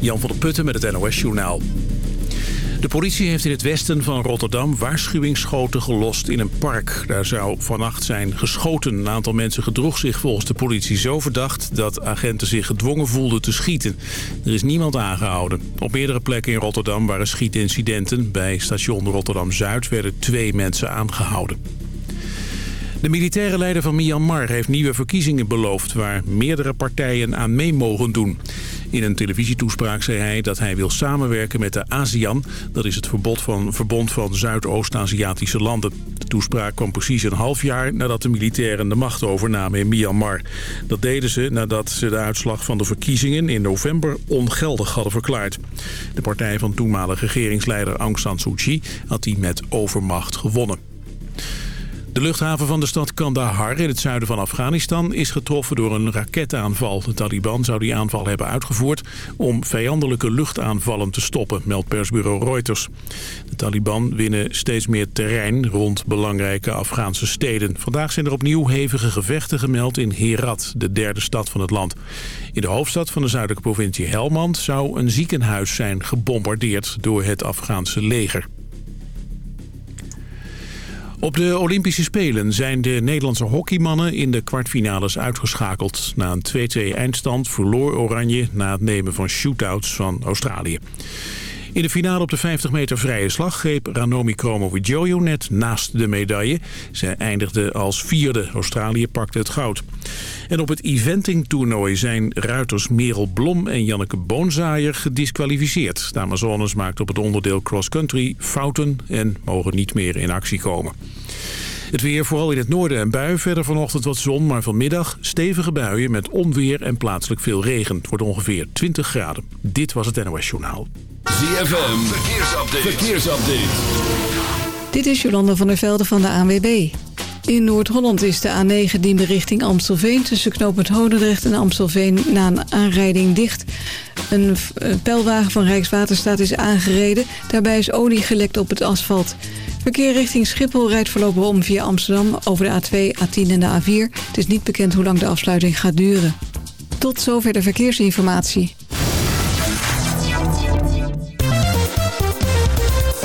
Jan van der Putten met het NOS-journaal. De politie heeft in het westen van Rotterdam waarschuwingsschoten gelost in een park. Daar zou vannacht zijn geschoten. Een aantal mensen gedroeg zich volgens de politie zo verdacht... dat agenten zich gedwongen voelden te schieten. Er is niemand aangehouden. Op meerdere plekken in Rotterdam waren schietincidenten. Bij station Rotterdam-Zuid werden twee mensen aangehouden. De militaire leider van Myanmar heeft nieuwe verkiezingen beloofd... waar meerdere partijen aan mee mogen doen. In een televisietoespraak zei hij dat hij wil samenwerken met de ASEAN. Dat is het verbod van, verbond van Zuidoost-Aziatische landen. De toespraak kwam precies een half jaar nadat de militairen de macht overnamen in Myanmar. Dat deden ze nadat ze de uitslag van de verkiezingen in november ongeldig hadden verklaard. De partij van toenmalige regeringsleider Aung San Suu Kyi had die met overmacht gewonnen. De luchthaven van de stad Kandahar in het zuiden van Afghanistan is getroffen door een raketaanval. De Taliban zou die aanval hebben uitgevoerd om vijandelijke luchtaanvallen te stoppen, meldt persbureau Reuters. De Taliban winnen steeds meer terrein rond belangrijke Afghaanse steden. Vandaag zijn er opnieuw hevige gevechten gemeld in Herat, de derde stad van het land. In de hoofdstad van de zuidelijke provincie Helmand zou een ziekenhuis zijn gebombardeerd door het Afghaanse leger. Op de Olympische Spelen zijn de Nederlandse hockeymannen in de kwartfinales uitgeschakeld. Na een 2-2 eindstand verloor Oranje na het nemen van shootouts van Australië. In de finale op de 50 meter vrije slag greep Ranomi Kromowidjojo net naast de medaille. Zij eindigde als vierde. Australië pakte het goud. En op het eventing-toernooi zijn ruiters Merel Blom en Janneke Boonzaaier gedisqualificeerd. De Amazones maakt op het onderdeel cross-country fouten en mogen niet meer in actie komen. Het weer, vooral in het noorden en bui. Verder vanochtend wat zon, maar vanmiddag stevige buien met onweer en plaatselijk veel regen. Het wordt ongeveer 20 graden. Dit was het NOS Journaal. ZFM, verkeersupdate. verkeersupdate. Dit is Jolanda van der Velde van de ANWB. In Noord-Holland is de A9 diende richting Amstelveen... tussen knooppunt Hodendrecht en Amstelveen na een aanrijding dicht. Een pijlwagen van Rijkswaterstaat is aangereden. Daarbij is olie gelekt op het asfalt. Verkeer richting Schiphol rijdt voorlopig om via Amsterdam... over de A2, A10 en de A4. Het is niet bekend hoe lang de afsluiting gaat duren. Tot zover de verkeersinformatie.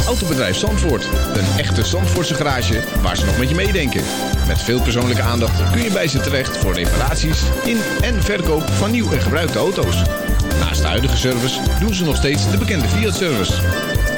Autobedrijf Zandvoort. Een echte Zandvoortse garage waar ze nog met je meedenken. Met veel persoonlijke aandacht kun je bij ze terecht voor reparaties in en verkoop van nieuw en gebruikte auto's. Naast de huidige service doen ze nog steeds de bekende Fiat-service.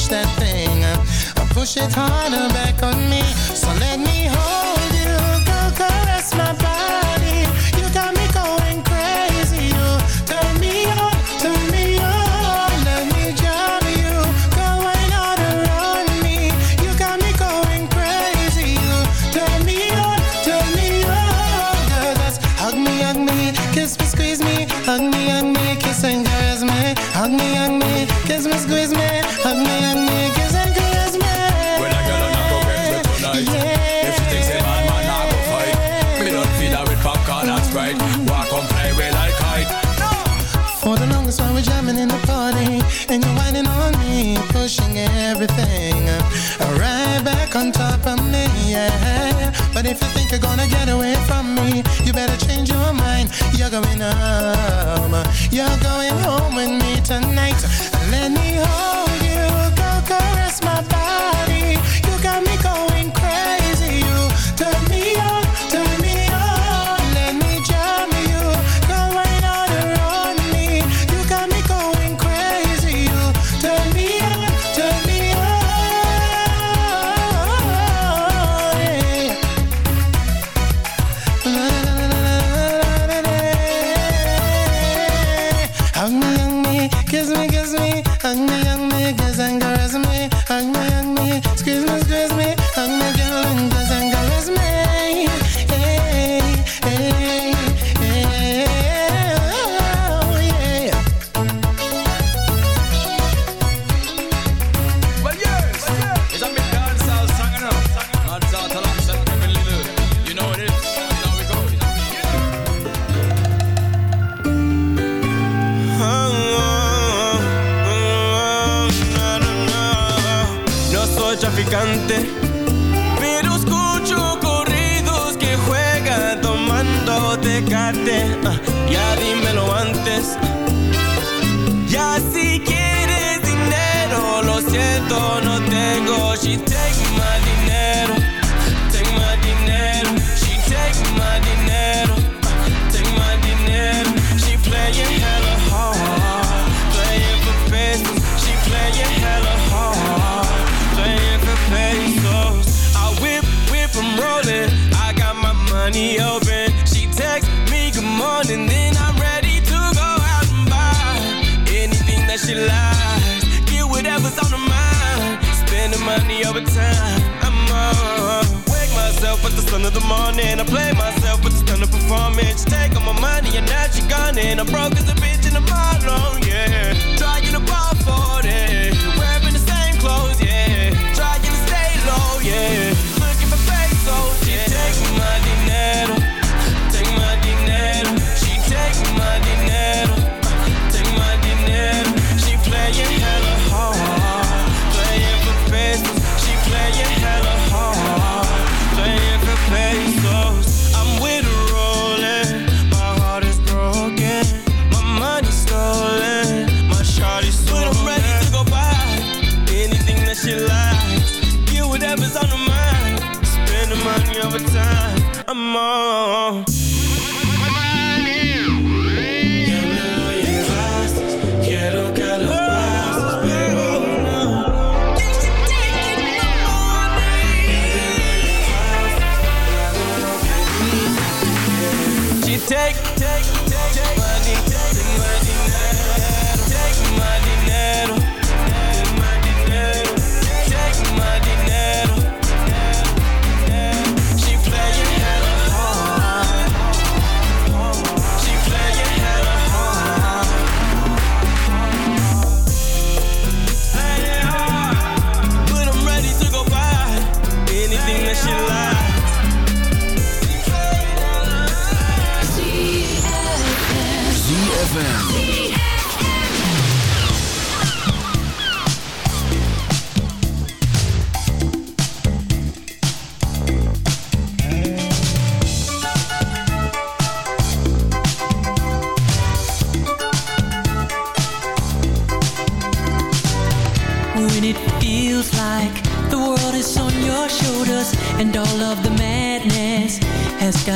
Push that thing Push it harder back on me. So let me hold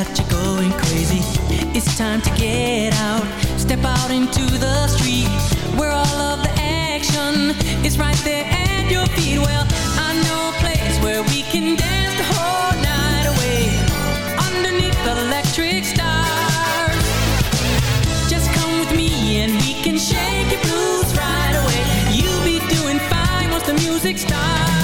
that you're going crazy. It's time to get out, step out into the street where all of the action is right there at your feet. Well, I know a place where we can dance the whole night away underneath the electric stars. Just come with me and we can shake your blues right away. You'll be doing fine once the music starts.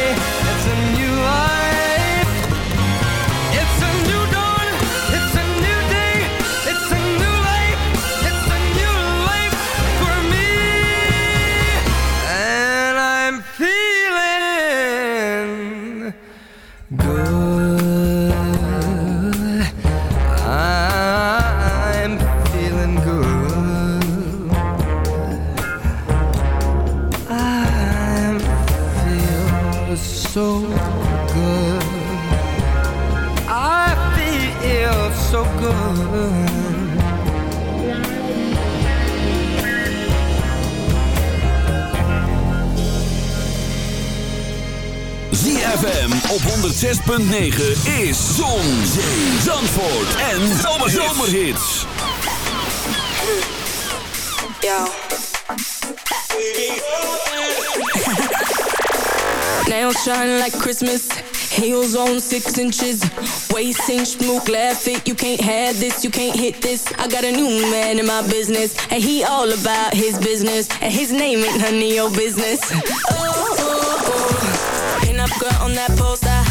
106.9 is Zon, Zee, Zandvoort en Zomerhits. Yo. Nails shine like Christmas. Heels on six inches. Waist inch, smooth, glad fit. You can't have this, you can't hit this. I got a new man in my business. And he all about his business. And his name ain't none of your business. Oh, oh, oh. Pin up girl on that poster.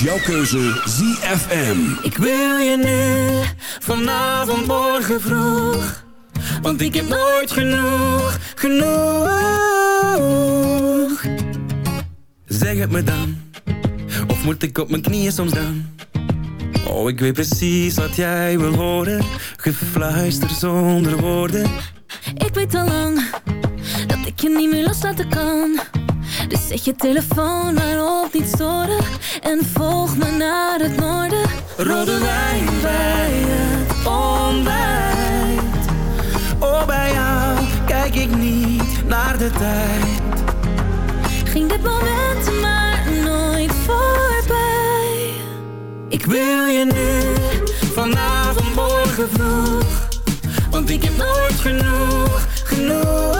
Is jouw keuze ZFM. Ik wil je nu, vanavond, morgen vroeg. Want ik heb nooit genoeg, genoeg. Zeg het me dan, of moet ik op mijn knieën soms dan? Oh, ik weet precies wat jij wil horen, gefluister zonder woorden. Ik weet al lang, dat ik je niet meer loslaten kan. Dus zet je telefoon maar op niet storen. En volg me naar het noorden. Rode wijn bij het ontbijt. Oh, bij jou kijk ik niet naar de tijd. Ging dit moment maar nooit voorbij. Ik wil je nu, vanavond, morgen vroeg. Want ik heb nooit genoeg, genoeg.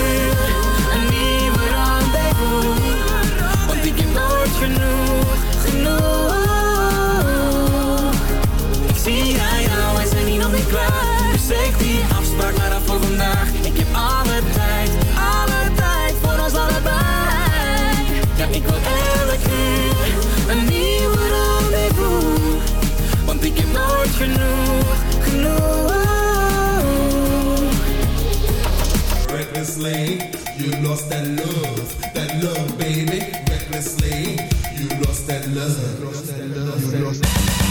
Just, just,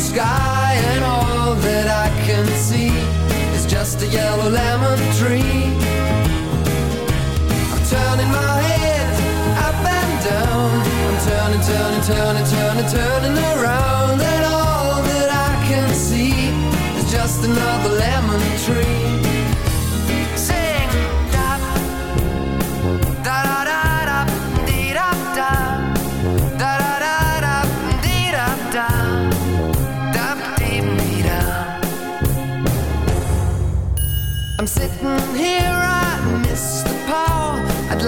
Sky, and all that I can see is just a yellow lemon tree.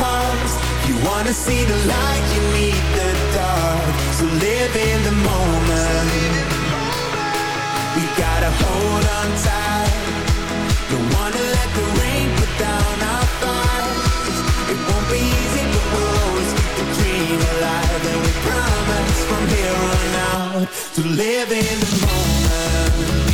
hearts. You wanna see the light, you need the dark. So live in the moment. We gotta hold on tight. Don't wanna let the rain put down our fights It won't be easy, but we'll always keep the dream alive. And we promise from here on out To live in the moment.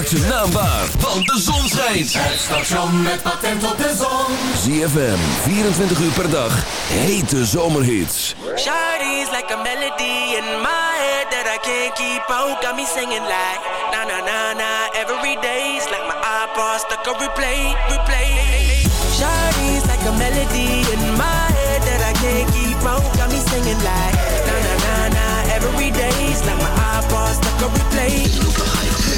Maak zijn naam waar, want de zon schijnt. Het station met patent op de zon. ZFM, 24 uur per dag. Hete zomerhits. Shawty's like a melody in my head that I can't keep out. Got me singing like na na na na every day's like my iPod stuck on replay, replay. Shawty's like a melody in my head that I can't keep out. Got me singing like na na na na every day's like my iPod stuck on replay,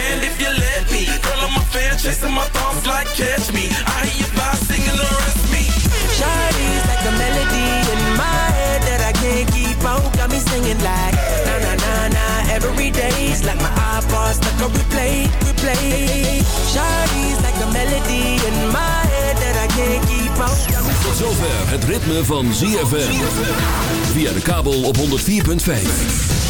stand if you let me. Girl, I'm a fan, chasing my thoughts like catch me. I hear you by singing the rest me. Shawty's like a melody in my head that I can't keep out. Got me singing like na na na na every day's like my iPod stuck on replay, replay. Shawty's like a melody in my head that I can't keep Tot zover het ritme van ZFM. Via de kabel op 104.5.